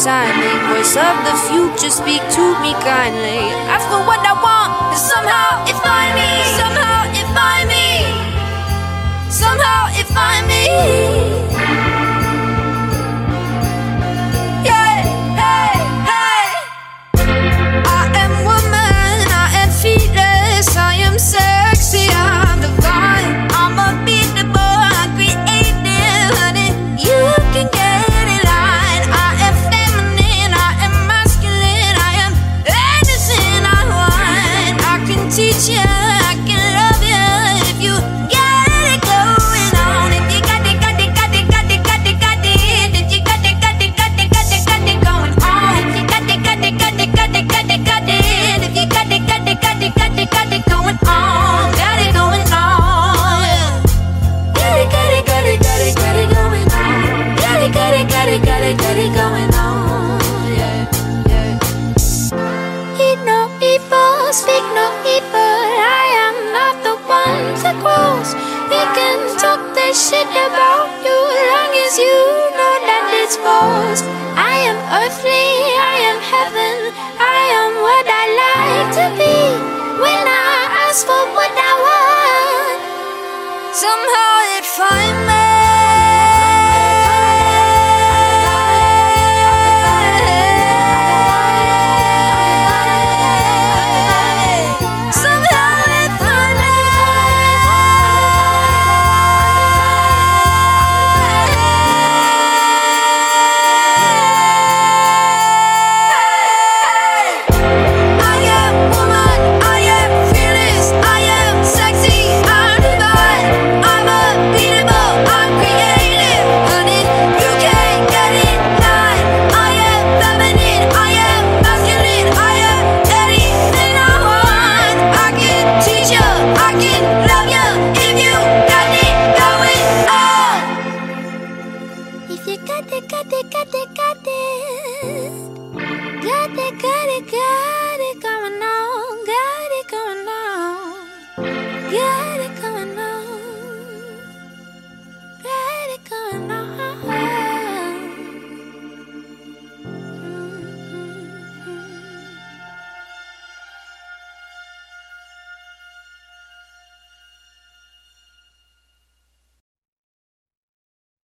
The Voice of the future, speak to me kindly. Ask for what I want, and somehow it's find me. Somehow. going on, yeah, yeah. Eat no evil, speak no evil. I am not the one. We can talk this shit about you, long as you know that it's false. I am earthly, I am heaven. I got it, got it, got it, got it. Got it, got it, got it.